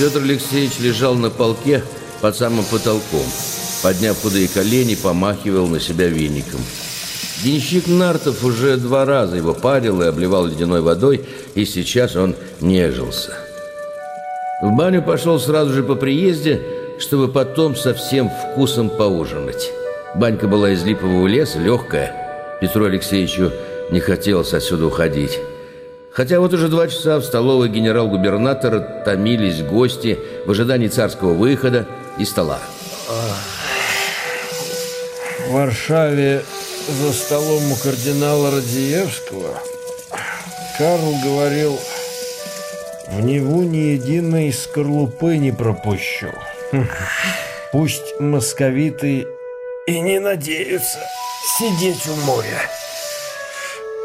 Петр Алексеевич лежал на полке под самым потолком. Подняв худые колени, помахивал на себя веником. Денщик Нартов уже два раза его парил и обливал ледяной водой, и сейчас он нежился. В баню пошел сразу же по приезде, чтобы потом со всем вкусом поужинать. Банька была из липового леса, легкая. Петру Алексеевичу не хотелось отсюда уходить. Хотя вот уже два часа в столовой генерал-губернатора томились гости в ожидании царского выхода и стола. В Варшаве за столом у кардинала Радзиевского Карл говорил, в Неву ни единой скорлупы не пропущу. Пусть московиты и не надеются сидеть у моря.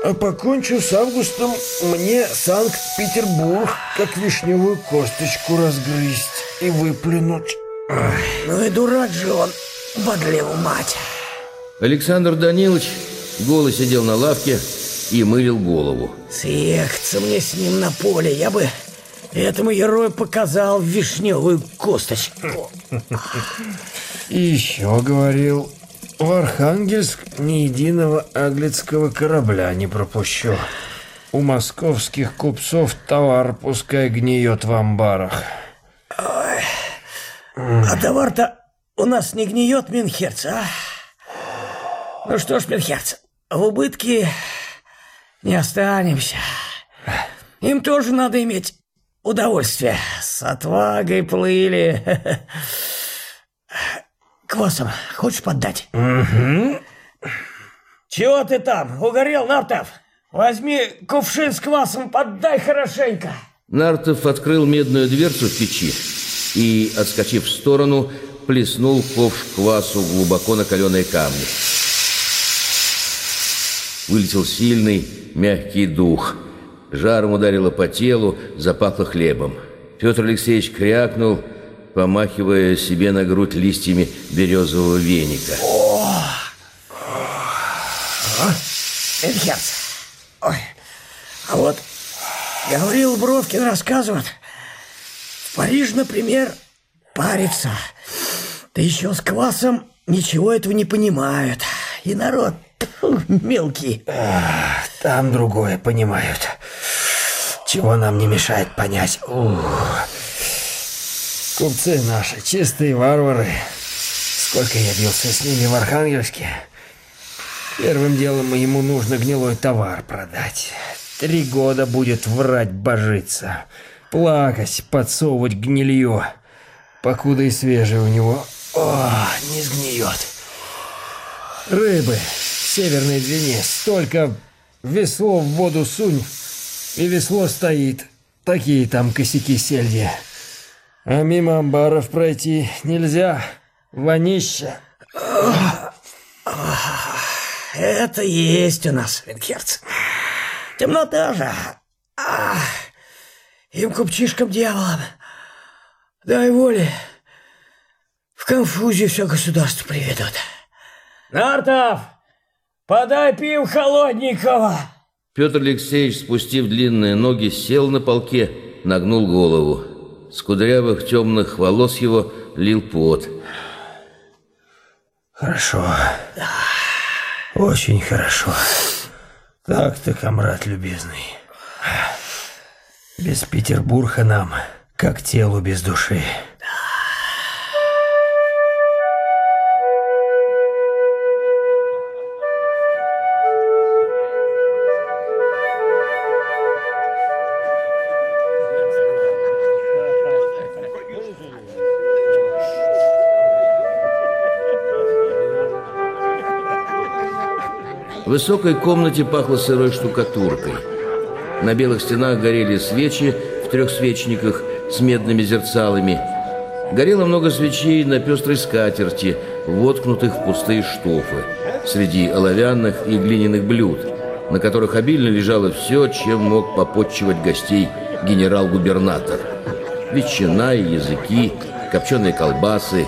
А покончу с августом, мне Санкт-Петербург как вишневую косточку разгрызть и выплюнуть. Ну и дурак же он, бодлил мать. Александр Данилович голо сидел на лавке и мылил голову. Съехаться мне с ним на поле, я бы этому герою показал вишневую косточку. И еще говорил, в Архангельск ни единого аглицкого корабля не пропущу. У московских купцов товар пускай гниет в амбарах. Ой. А товар-то у нас не гниет, Минхерц, а? Ну что ж, Минхерц, в убытке не останемся. Им тоже надо иметь удовольствие. С отвагой плыли. Квасом хочешь поддать? Угу. Чего ты там, угорел, Нартов? Возьми кувшин с квасом, поддай хорошенько. Нартов открыл медную дверцу в печи и, отскочив в сторону, плеснул ковш квасу глубоко на каленые камни. Вылетел сильный, мягкий дух. Жаром ударило по телу, запахло хлебом. Петр Алексеевич крякнул, помахивая себе на грудь листьями березового веника. О! Ой, а вот говорил Бровкин, рассказывает, в Париж, например, парится. Да еще с квасом ничего этого не понимают. И народ мелкий. Там другое понимают. Чего нам не мешает понять. Ух. Купцы наши, чистые варвары. Сколько я бился с ними в Архангельске. Первым делом ему нужно гнилой товар продать. Три года будет врать божиться. Плакать, подсовывать гнилье. Покуда и свежее у него о, не сгниет. Рыбы в северной Двине столько весло в воду сунь, и весло стоит. Такие там косяки сельди. А мимо амбаров пройти нельзя. Вонища. Это есть у нас, Венкерц. Темнота же. Ах, им купчишкам дьяволам. Дай воли. В конфузе все государство приведут. Нартов, подай пив холодненького. Петр Алексеевич, спустив длинные ноги, сел на полке, нагнул голову. С кудрявых темных волос его лил пот. Хорошо. Да. Очень хорошо. Так-то, комрад любезный. Без Петербурга нам, как телу без души. Высокой комнате пахло сырой штукатуркой. На белых стенах горели свечи в трех свечниках с медными зерцалами. Горело много свечей на пестрой скатерти, воткнутых в пустые штофы, среди оловянных и глиняных блюд, на которых обильно лежало все, чем мог попотчевать гостей генерал-губернатор. Ветчина и языки, копченые колбасы,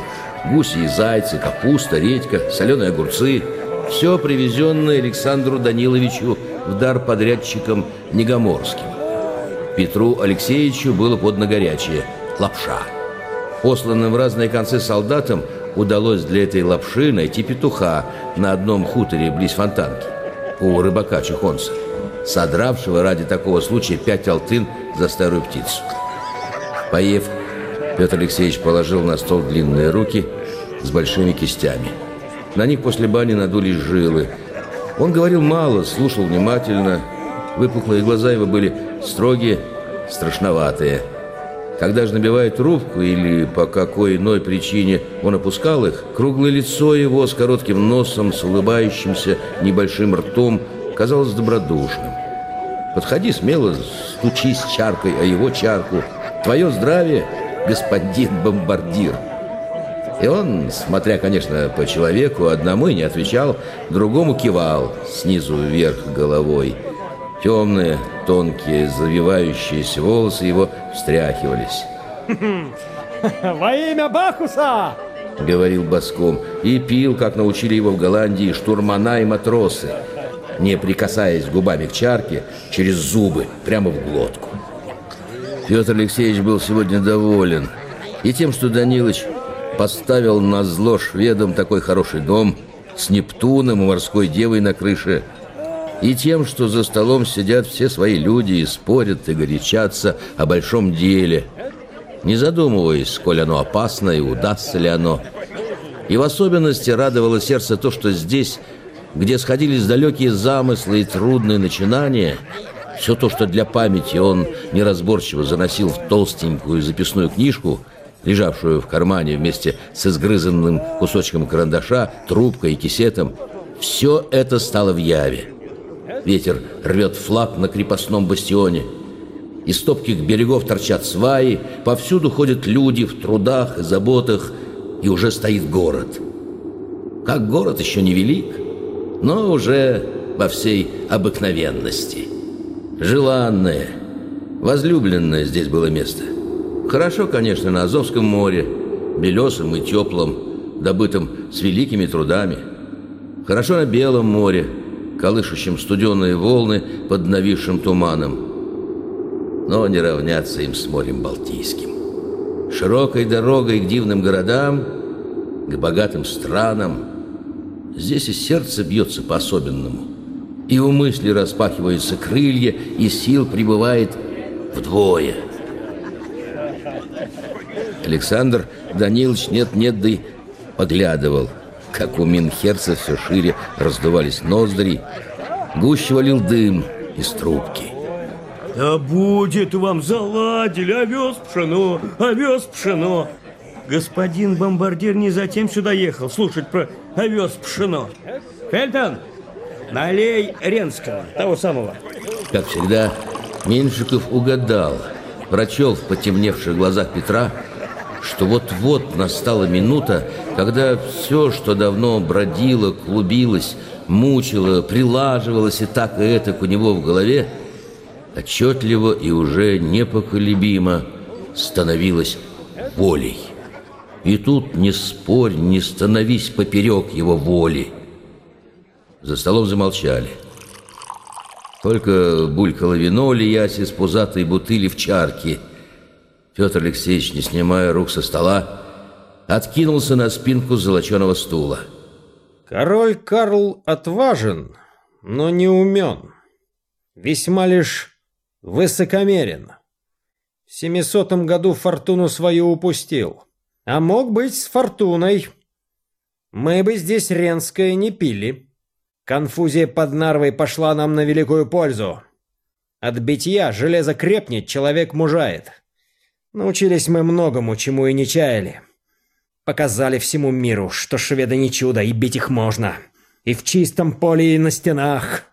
гуси и зайцы, капуста, редька, соленые огурцы – все привезенное Александру Даниловичу в дар подрядчикам Негоморским. Петру Алексеевичу было подно горячее. лапша. Посланным в разные концы солдатам удалось для этой лапши найти петуха на одном хуторе близ Фонтанки у рыбака Чехонца, содравшего ради такого случая пять алтын за старую птицу. Поев, Петр Алексеевич положил на стол длинные руки с большими кистями. На них после бани надулись жилы. Он говорил мало, слушал внимательно. Выпуклые глаза его были строгие, страшноватые. Когда же набивает трубку или по какой иной причине он опускал их, круглое лицо его с коротким носом, с улыбающимся небольшим ртом казалось добродушным. Подходи смело, стучись чаркой о его чарку. Твое здравие, господин бомбардир. И он, смотря, конечно, по человеку, одному и не отвечал, другому кивал снизу вверх головой. Темные, тонкие, завивающиеся волосы его встряхивались. «Во имя Бахуса!» — говорил Баском, и пил, как научили его в Голландии штурмана и матросы, не прикасаясь губами к чарке, через зубы, прямо в глотку. Петр Алексеевич был сегодня доволен и тем, что Данилыч поставил на зло шведам такой хороший дом с Нептуном и морской девой на крыше, и тем, что за столом сидят все свои люди и спорят и горячатся о большом деле, не задумываясь, сколь оно опасно и удастся ли оно. И в особенности радовало сердце то, что здесь, где сходились далекие замыслы и трудные начинания – все то, что для памяти он неразборчиво заносил в толстенькую записную книжку, лежавшую в кармане вместе с изгрызанным кусочком карандаша, трубкой и кисетом, все это стало в яве. Ветер рвет флаг на крепостном бастионе. Из топких берегов торчат сваи, повсюду ходят люди в трудах и заботах, и уже стоит город. Как город еще не велик, но уже во всей обыкновенности. Желанное, возлюбленное здесь было место. Хорошо, конечно, на Азовском море, белесом и теплом, добытым с великими трудами. Хорошо на Белом море, колышущем студеные волны под нависшим туманом. Но не равняться им с морем Балтийским. Широкой дорогой к дивным городам, к богатым странам. Здесь и сердце бьется по-особенному и у мысли распахиваются крылья, и сил прибывает вдвое. Александр Данилович нет-нет, да и поглядывал, как у Минхерца все шире раздувались ноздри, гуще валил дым из трубки. Да будет вам заладили, овес пшено, овес пшено. Господин бомбардир не затем сюда ехал слушать про овес пшено. Фельтон, Налей Ренского, того самого. Как всегда, Меньшиков угадал, прочел в потемневших глазах Петра, что вот-вот настала минута, когда все, что давно бродило, клубилось, мучило, прилаживалось и так и это у него в голове, отчетливо и уже непоколебимо становилось волей. И тут не спорь, не становись поперек его воли – за столом замолчали. Только булькало вино, лиясь из пузатой бутыли в чарке. Петр Алексеевич, не снимая рук со стола, откинулся на спинку золоченого стула. Король Карл отважен, но не умен. Весьма лишь высокомерен. В семисотом году фортуну свою упустил. А мог быть с фортуной. Мы бы здесь Ренское не пили. Конфузия под Нарвой пошла нам на великую пользу. От битья железо крепнет, человек мужает. Научились мы многому, чему и не чаяли. Показали всему миру, что шведы не чудо, и бить их можно. И в чистом поле, и на стенах.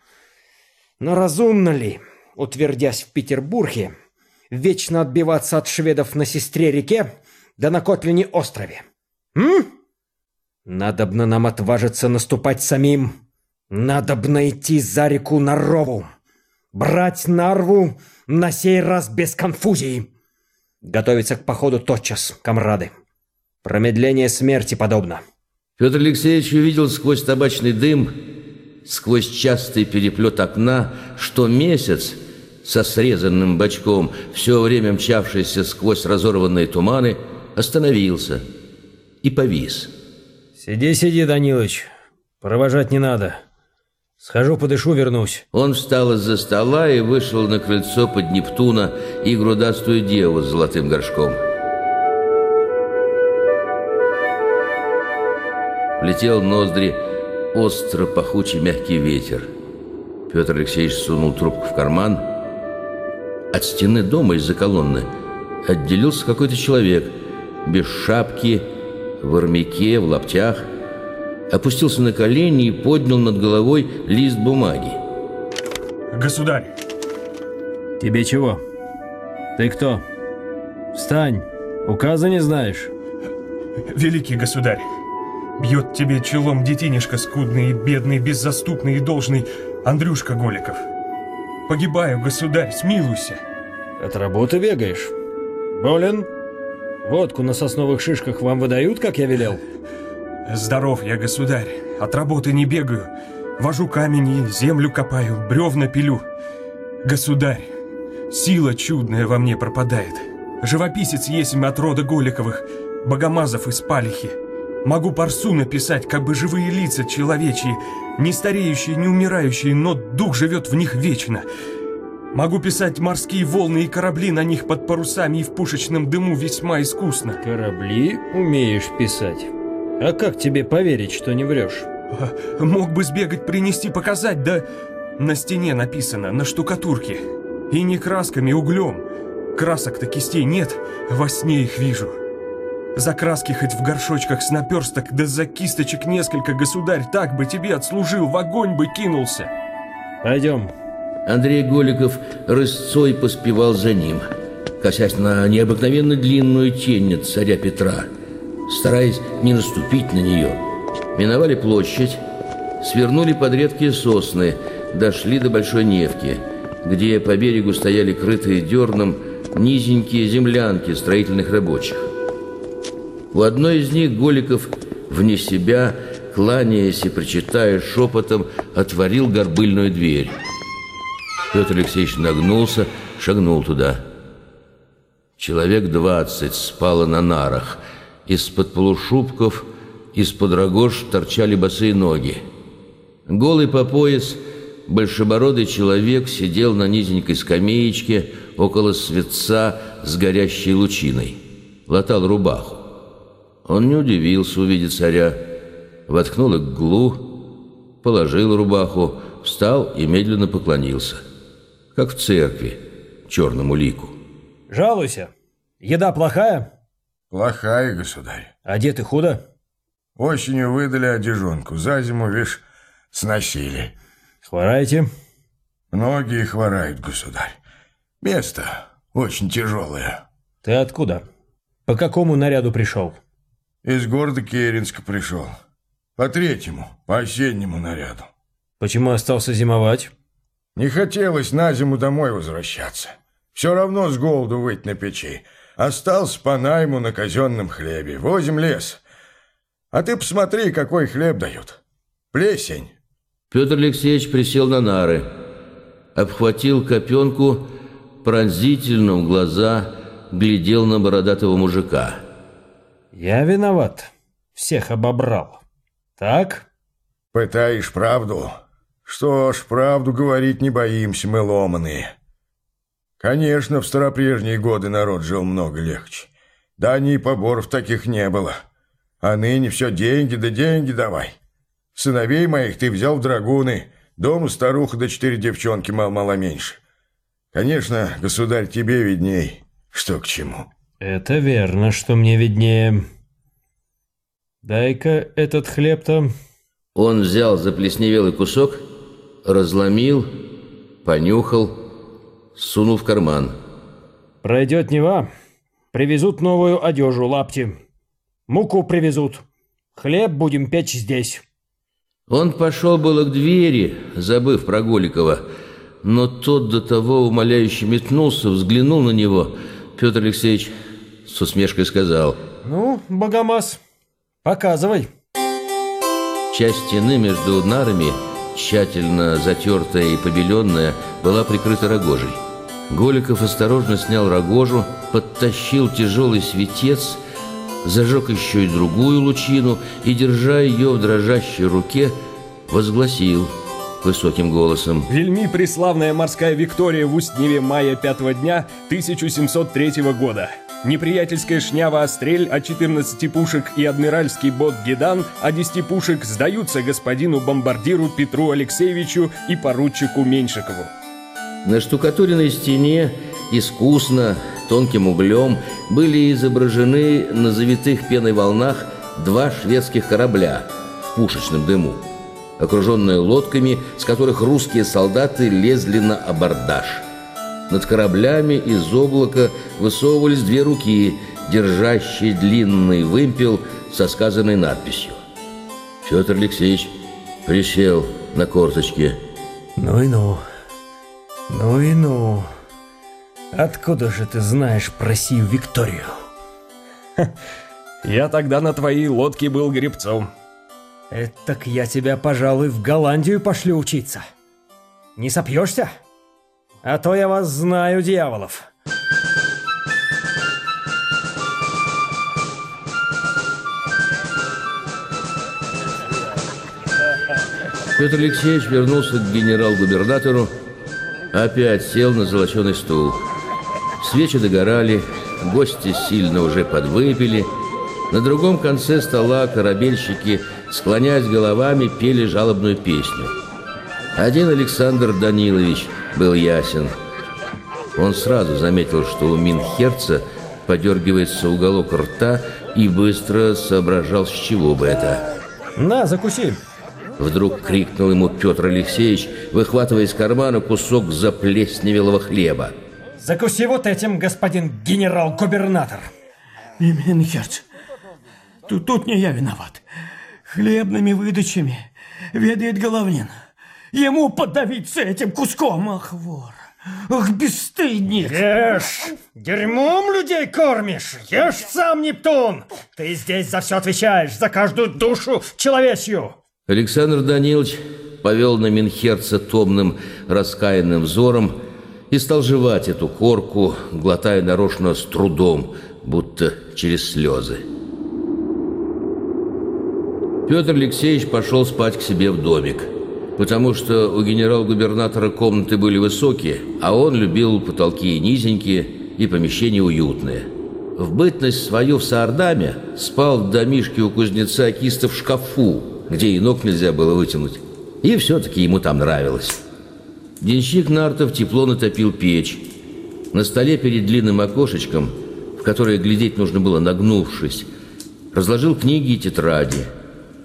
Но разумно ли, утвердясь в Петербурге, вечно отбиваться от шведов на Сестре-реке, да на Котлине острове? М? Надобно нам отважиться наступать самим, надо б найти за реку Нарову. Брать Нарву на сей раз без конфузии. Готовиться к походу тотчас, комрады. Промедление смерти подобно. Петр Алексеевич увидел сквозь табачный дым, сквозь частый переплет окна, что месяц, со срезанным бочком, все время мчавшийся сквозь разорванные туманы, остановился и повис. «Сиди, сиди, Данилыч. Провожать не надо. Схожу, подышу, вернусь». Он встал из-за стола и вышел на крыльцо под Нептуна и грудастую деву с золотым горшком. Летел в ноздри остро пахучий мягкий ветер. Петр Алексеевич сунул трубку в карман. От стены дома из-за колонны отделился какой-то человек без шапки, в армяке, в лаптях. Опустился на колени и поднял над головой лист бумаги. Государь, «Тебе чего? Ты кто? Встань. Указа не знаешь?» великий государь, бьет тебе челом детинишка скудный, бедный, беззаступный и должный Андрюшка Голиков. Погибаю, государь, смилуйся. От работы бегаешь? Болен? Водку на сосновых шишках вам выдают, как я велел? Здоров я, государь, от работы не бегаю. Вожу камень и землю копаю, бревна пилю. Государь, сила чудная во мне пропадает. Живописец есть от рода Голиковых, Богомазов из Палихи. Могу парсу написать, как бы живые лица человечьи, не стареющие, не умирающие, но дух живет в них вечно. Могу писать морские волны и корабли на них под парусами и в пушечном дыму весьма искусно. Корабли умеешь писать. А как тебе поверить, что не врешь? А, Мог бы сбегать, принести, показать, да на стене написано, на штукатурке. И не красками, углем. Красок-то кистей нет, во сне их вижу. За краски хоть в горшочках с наперсток, да за кисточек несколько, государь, так бы тебе отслужил, в огонь бы кинулся. Пойдем. Андрей Голиков рысцой поспевал за ним, косясь на необыкновенно длинную тень от царя Петра, стараясь не наступить на нее. Миновали площадь, свернули под редкие сосны, дошли до Большой Невки, где по берегу стояли крытые дерном низенькие землянки строительных рабочих. У одной из них Голиков вне себя, кланяясь и прочитая шепотом, отворил горбыльную дверь. Петр Алексеевич нагнулся, шагнул туда. Человек двадцать спало на нарах. Из-под полушубков, из-под рогож торчали босые ноги. Голый по пояс, большебородый человек сидел на низенькой скамеечке около светца с горящей лучиной. Латал рубаху. Он не удивился увидеть царя, воткнул иглу, положил рубаху, встал и медленно поклонился, как в церкви, черному лику. Жалуйся. Еда плохая? Плохая, государь. Одеты худо? Осенью выдали одежонку, за зиму, вишь, сносили. Хвораете? Многие хворают, государь. Место очень тяжелое. Ты откуда? По какому наряду пришел? Из города Керенска пришел. По третьему, по осеннему наряду. Почему остался зимовать? Не хотелось на зиму домой возвращаться. Все равно с голоду выть на печи. Остался по найму на казенном хлебе. Возим лес. А ты посмотри, какой хлеб дают. Плесень. Петр Алексеевич присел на нары, обхватил копенку, пронзительно в глаза глядел на бородатого мужика. Я виноват. Всех обобрал. Так? Пытаешь правду? Что ж, правду говорить не боимся мы, ломаные. Конечно, в старопрежние годы народ жил много легче. Да ни поборов таких не было. А ныне все деньги да деньги давай. Сыновей моих ты взял в драгуны, дома старуха да четыре девчонки мало-мало меньше. Конечно, государь, тебе видней, что к чему. Это верно, что мне виднее. Дай-ка этот хлеб-то. Он взял заплесневелый кусок, разломил, понюхал, сунул в карман. Пройдет Нева. Привезут новую одежу, лапти. Муку привезут. Хлеб будем печь здесь. Он пошел было к двери, забыв про Голикова, но тот до того умоляюще метнулся, взглянул на него. Петр Алексеевич с усмешкой сказал, Ну, Богомаз, показывай. часть стены между нарами, тщательно затертая и побеленная, была прикрыта рогожей. Голиков осторожно снял рогожу, подтащил тяжелый светец, зажег еще и другую лучину и, держа ее в дрожащей руке, возгласил высоким голосом. Вельми преславная морская Виктория в Устневе мая пятого дня 1703 года. Неприятельская шнява «Острель» от 14 пушек и адмиральский бот «Гедан» от 10 пушек сдаются господину бомбардиру Петру Алексеевичу и поручику Меньшикову. На штукатуренной стене искусно, тонким углем были изображены на завитых пеной волнах два шведских корабля в пушечном дыму, окруженные лодками, с которых русские солдаты лезли на абордаж. Над кораблями из облака высовывались две руки, держащие длинный вымпел со сказанной надписью. Петр Алексеевич присел на корточки. Ну и ну. Ну и ну. Откуда же ты знаешь про сию Викторию? Я тогда на твоей лодке был гребцом. Э, так я тебя, пожалуй, в Голландию пошлю учиться. Не сопьешься? А то я вас знаю, дьяволов. Петр Алексеевич вернулся к генерал-губернатору, опять сел на золоченый стул. Свечи догорали, гости сильно уже подвыпили. На другом конце стола корабельщики, склоняясь головами, пели жалобную песню. Один Александр Данилович был ясен. Он сразу заметил, что у Минхерца подергивается уголок рта и быстро соображал, с чего бы это. На, закуси. Вдруг крикнул ему Петр Алексеевич, выхватывая из кармана кусок заплесневелого хлеба. Закуси вот этим, господин генерал-губернатор. Именхерц, тут, тут не я виноват. Хлебными выдачами ведает Головнин. Ему подавиться этим куском, ах, вор. Ах, бесстыдник! Ешь! Дерьмом людей кормишь! Ешь сам, Нептун! Ты здесь за все отвечаешь, за каждую душу человечью! Александр Данилович повел на Минхерца томным, раскаянным взором и стал жевать эту корку, глотая нарочно с трудом, будто через слезы. Петр Алексеевич пошел спать к себе в домик, потому что у генерал-губернатора комнаты были высокие, а он любил потолки низенькие и помещения уютные. В бытность свою в Саардаме спал в домишке у кузнеца Киста в шкафу, где и ног нельзя было вытянуть. И все-таки ему там нравилось. Денщик Нартов тепло натопил печь. На столе перед длинным окошечком, в которое глядеть нужно было нагнувшись, разложил книги и тетради,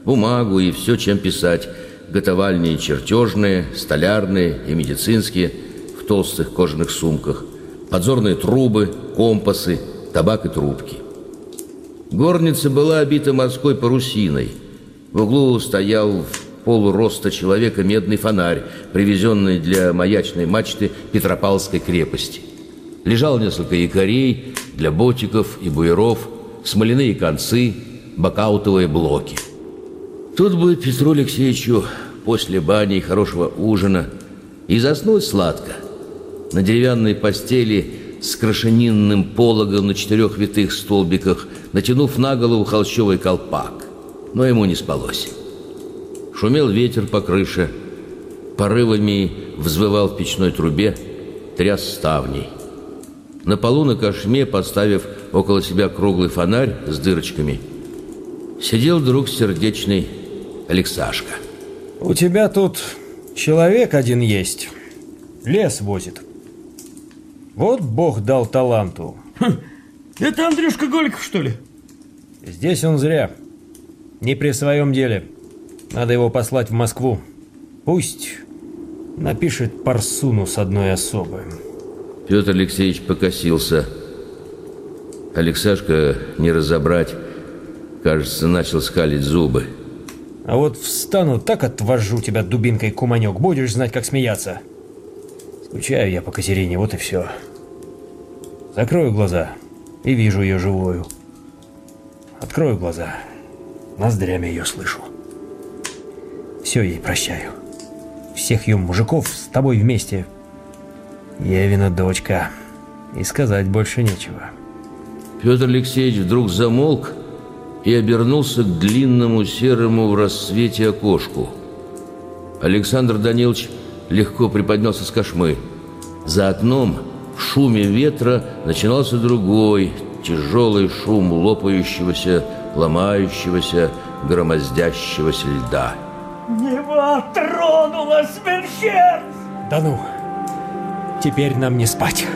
бумагу и все, чем писать, готовальные чертежные, столярные и медицинские в толстых кожаных сумках, подзорные трубы, компасы, табак и трубки. Горница была обита морской парусиной – в углу стоял в полуроста человека медный фонарь, привезенный для маячной мачты Петропавловской крепости. Лежало несколько якорей для ботиков и буеров, смоляные концы, бакаутовые блоки. Тут бы Петру Алексеевичу после бани и хорошего ужина и заснуть сладко. На деревянной постели с крашенинным пологом на четырех витых столбиках, натянув на голову холщовый колпак но ему не спалось. Шумел ветер по крыше, порывами взвывал в печной трубе, тряс ставней. На полу на кошме, поставив около себя круглый фонарь с дырочками, сидел друг сердечный Алексашка. У тебя тут человек один есть. Лес возит. Вот Бог дал таланту. Хм, это Андрюшка Голиков, что ли? Здесь он зря. Не при своем деле. Надо его послать в Москву. Пусть напишет парсуну с одной особой. Петр Алексеевич покосился. Алексашка не разобрать, кажется, начал скалить зубы. А вот встану, так отвожу тебя дубинкой, куманек. Будешь знать, как смеяться. Скучаю я по Катерине, вот и все. Закрою глаза и вижу ее живую. Открою глаза Ноздрями ее слышу. Все ей прощаю. Всех ее мужиков с тобой вместе. Евина дочка. И сказать больше нечего. Петр Алексеевич вдруг замолк и обернулся к длинному серому в рассвете окошку. Александр Данилович легко приподнялся с кошмы. За окном в шуме ветра начинался другой, тяжелый шум лопающегося, ломающегося, громоздящегося льда. Нева тронулась, Менхерц! Да ну, теперь нам не спать.